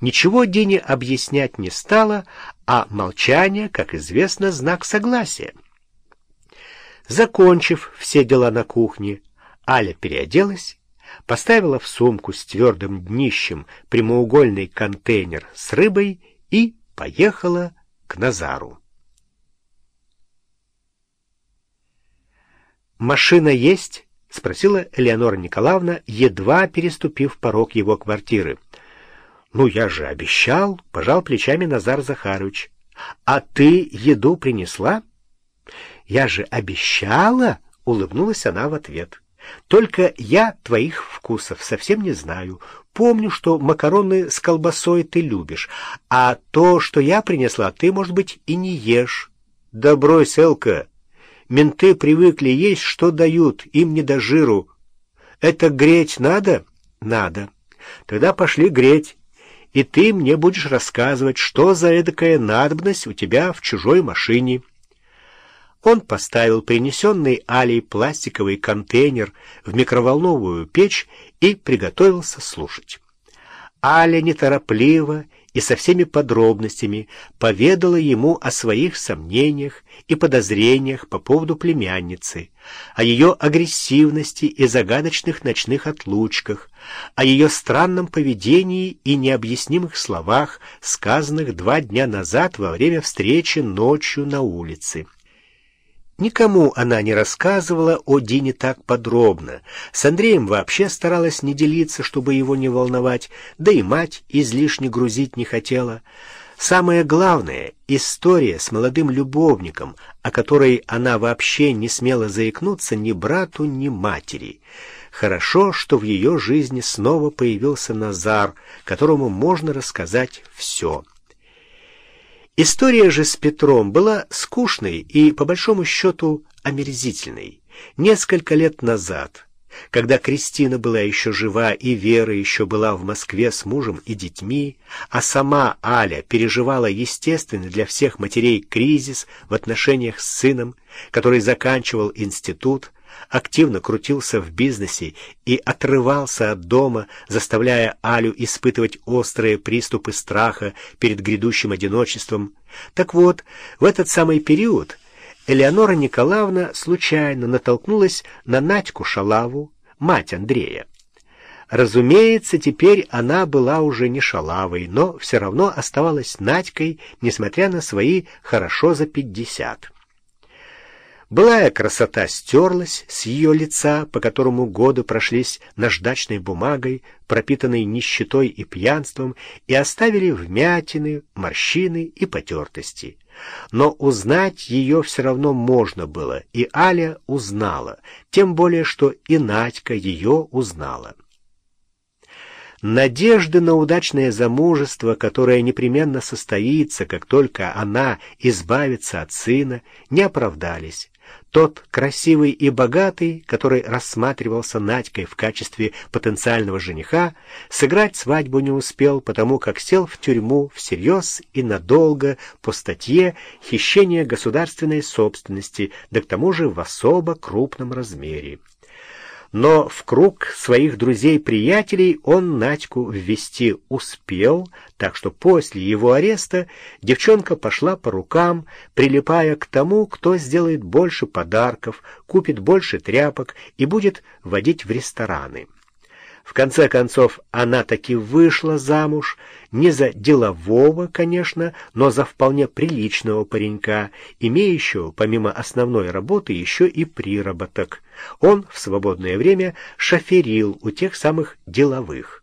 ничего Дине объяснять не стала, а молчание, как известно, знак согласия. Закончив все дела на кухне, Аля переоделась, поставила в сумку с твердым днищем прямоугольный контейнер с рыбой и поехала к Назару. «Машина есть?» — спросила Элеонора Николаевна, едва переступив порог его квартиры. «Ну, я же обещал», — пожал плечами Назар Захарович. «А ты еду принесла?» «Я же обещала», — улыбнулась она в ответ. «Только я твоих вкусов совсем не знаю. Помню, что макароны с колбасой ты любишь, а то, что я принесла, ты, может быть, и не ешь». «Да брось, Элка, Менты привыкли есть, что дают, им не до жиру. Это греть надо? Надо. Тогда пошли греть. И ты мне будешь рассказывать, что за эдакая надобность у тебя в чужой машине. Он поставил принесенный Алей пластиковый контейнер в микроволновую печь и приготовился слушать. Аля неторопливо и со всеми подробностями поведала ему о своих сомнениях и подозрениях по поводу племянницы, о ее агрессивности и загадочных ночных отлучках, о ее странном поведении и необъяснимых словах, сказанных два дня назад во время встречи ночью на улице. Никому она не рассказывала о Дине так подробно. С Андреем вообще старалась не делиться, чтобы его не волновать, да и мать излишне грузить не хотела. Самое главное — история с молодым любовником, о которой она вообще не смела заикнуться ни брату, ни матери. Хорошо, что в ее жизни снова появился Назар, которому можно рассказать все. История же с Петром была скучной и, по большому счету, омерзительной. Несколько лет назад, когда Кристина была еще жива и Вера еще была в Москве с мужем и детьми, а сама Аля переживала естественный для всех матерей кризис в отношениях с сыном, который заканчивал институт, активно крутился в бизнесе и отрывался от дома, заставляя Алю испытывать острые приступы страха перед грядущим одиночеством. Так вот, в этот самый период Элеонора Николаевна случайно натолкнулась на Надьку Шалаву, мать Андрея. Разумеется, теперь она была уже не шалавой, но все равно оставалась Надькой, несмотря на свои хорошо за пятьдесят. Былая красота стерлась с ее лица, по которому годы прошлись наждачной бумагой, пропитанной нищетой и пьянством, и оставили вмятины, морщины и потертости. Но узнать ее все равно можно было, и Аля узнала, тем более, что и Надька ее узнала. Надежды на удачное замужество, которое непременно состоится, как только она избавится от сына, не оправдались. Тот красивый и богатый, который рассматривался Надькой в качестве потенциального жениха, сыграть свадьбу не успел, потому как сел в тюрьму всерьез и надолго по статье «Хищение государственной собственности», да к тому же в особо крупном размере но в круг своих друзей-приятелей он Надьку ввести успел, так что после его ареста девчонка пошла по рукам, прилипая к тому, кто сделает больше подарков, купит больше тряпок и будет водить в рестораны. В конце концов, она таки вышла замуж, не за делового, конечно, но за вполне приличного паренька, имеющего, помимо основной работы, еще и приработок. Он в свободное время шоферил у тех самых деловых.